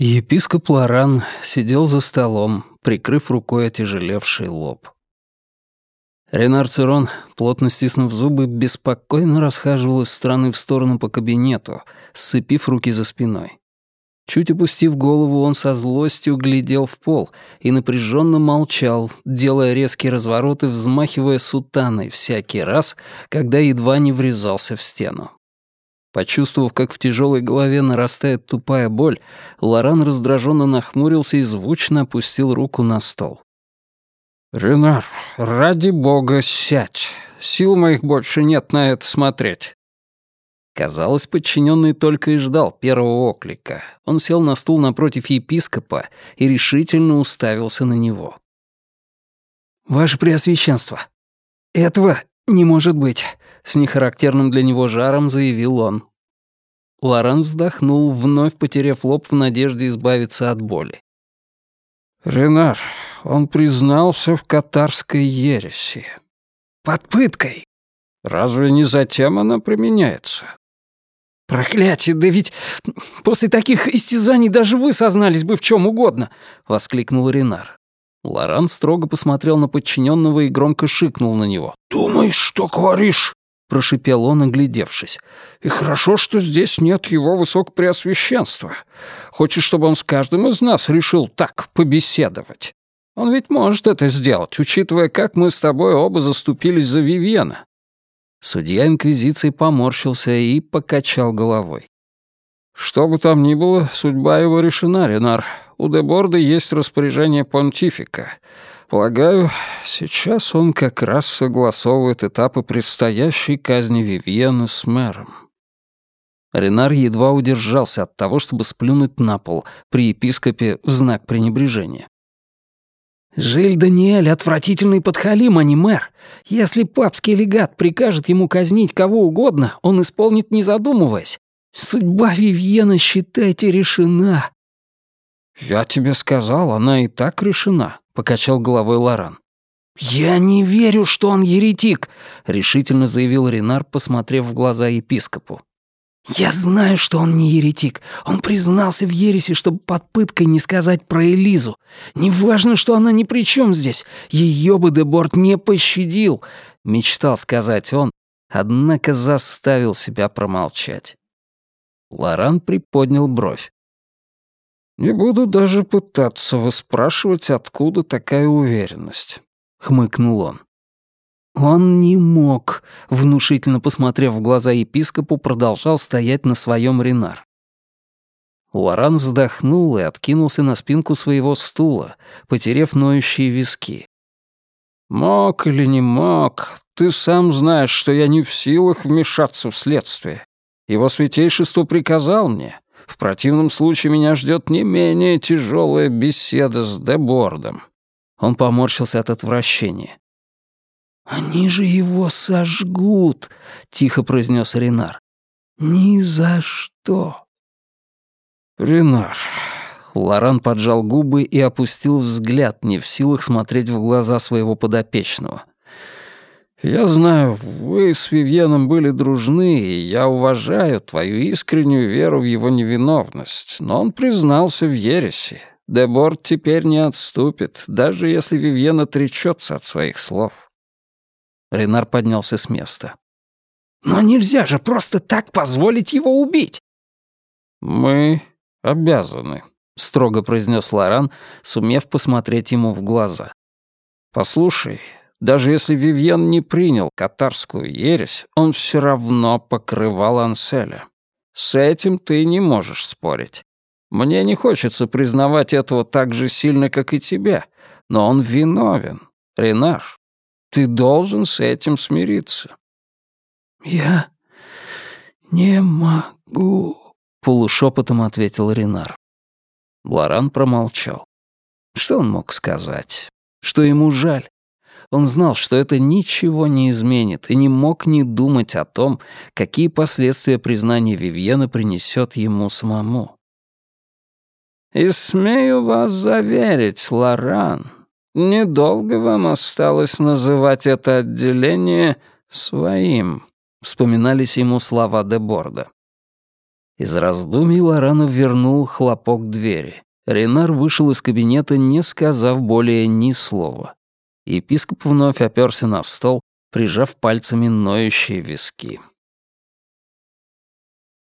Епископ Лоран сидел за столом, прикрыв рукой отяжелевший лоб. Ренар Цирон, плотно стиснув зубы, беспокойно расхаживал из стороны в сторону по кабинету, сцепив руки за спиной. Чуть опустив голову, он со злостью глядел в пол и напряженно молчал, делая резкие развороты, взмахивая сутаной всякий раз, когда едва не врезался в стену. Почувствовав, как в тяжелой голове нарастает тупая боль, Лоран раздраженно нахмурился и звучно опустил руку на стол. «Ренар, ради бога, сядь. Сил моих больше нет на это смотреть». Казалось, подчиненный только и ждал первого оклика. Он сел на стул напротив епископа и решительно уставился на него. «Ваше Преосвященство, этого не может быть», — с нехарактерным для него жаром заявил он. Лоран вздохнул, вновь потеряв лоб в надежде избавиться от боли. «Ренар, он признался в катарской ереси». «Под пыткой!» «Разве не затем она применяется?» «Проклятие, да ведь после таких истязаний даже вы сознались бы в чем угодно!» — воскликнул Ренар. Лоран строго посмотрел на подчиненного и громко шикнул на него. «Думаешь, что говоришь?» — прошипел он, оглядевшись. «И хорошо, что здесь нет его высокопреосвященства. Хочешь, чтобы он с каждым из нас решил так побеседовать? Он ведь может это сделать, учитывая, как мы с тобой оба заступились за Вивьена». Судья Инквизиции поморщился и покачал головой. «Что бы там ни было, судьба его решена, Ренар. У Деборда есть распоряжение понтифика». Полагаю, сейчас он как раз согласовывает этапы предстоящей казни Вивьена с мэром. Ренар едва удержался от того, чтобы сплюнуть на пол при епископе в знак пренебрежения. «Жиль Даниэль — отвратительный подхалим, а не мэр. Если папский легат прикажет ему казнить кого угодно, он исполнит, не задумываясь. Судьба Вивьена, считайте, решена». «Я тебе сказал, она и так решена покачал головой Лоран. «Я не верю, что он еретик», — решительно заявил Ренар, посмотрев в глаза епископу. «Я знаю, что он не еретик. Он признался в ересе, чтобы под пыткой не сказать про Элизу. Неважно, что она ни при чем здесь. Ее бы Деборт не пощадил», — мечтал сказать он, однако заставил себя промолчать. Лоран приподнял бровь. «Не буду даже пытаться выспрашивать, откуда такая уверенность», — хмыкнул он. Он не мог, внушительно посмотрев в глаза епископу, продолжал стоять на своем Ренар. Лоран вздохнул и откинулся на спинку своего стула, потерев ноющие виски. «Мог или не мог, ты сам знаешь, что я не в силах вмешаться в следствие. Его святейшество приказал мне. В противном случае меня ждет не менее тяжелая беседа с Дебордом». Он поморщился от отвращения. «Они же его сожгут», — тихо произнес Ренар. «Ни за что». «Ренар...» Лоран поджал губы и опустил взгляд, не в силах смотреть в глаза своего подопечного. «Я знаю, вы с Вивьеном были дружны, и я уважаю твою искреннюю веру в его невиновность, но он признался в ересе. Деборд теперь не отступит, даже если Вивьен отречется от своих слов». Ренар поднялся с места. «Но нельзя же просто так позволить его убить!» «Мы обязаны», — строго произнес Лоран, сумев посмотреть ему в глаза. «Послушай, даже если Вивьен не принял катарскую ересь, он все равно покрывал Анселя. С этим ты не можешь спорить. Мне не хочется признавать этого так же сильно, как и тебе, но он виновен. Ренар, ты должен с этим смириться». «Я не могу», — полушепотом ответил Ренар. Лоран промолчал. Что он мог сказать? Что ему жаль? Он знал, что это ничего не изменит, и не мог не думать о том, какие последствия признание Вивьена принесет ему самому. «И смею вас заверить, Лоран, недолго вам осталось называть это отделение своим», — вспоминались ему слова Деборда. Из раздумий Лорана вернул хлопок двери. Ренар вышел из кабинета, не сказав более ни слова. Епископ вновь оперся на стол, прижав пальцами ноющие виски.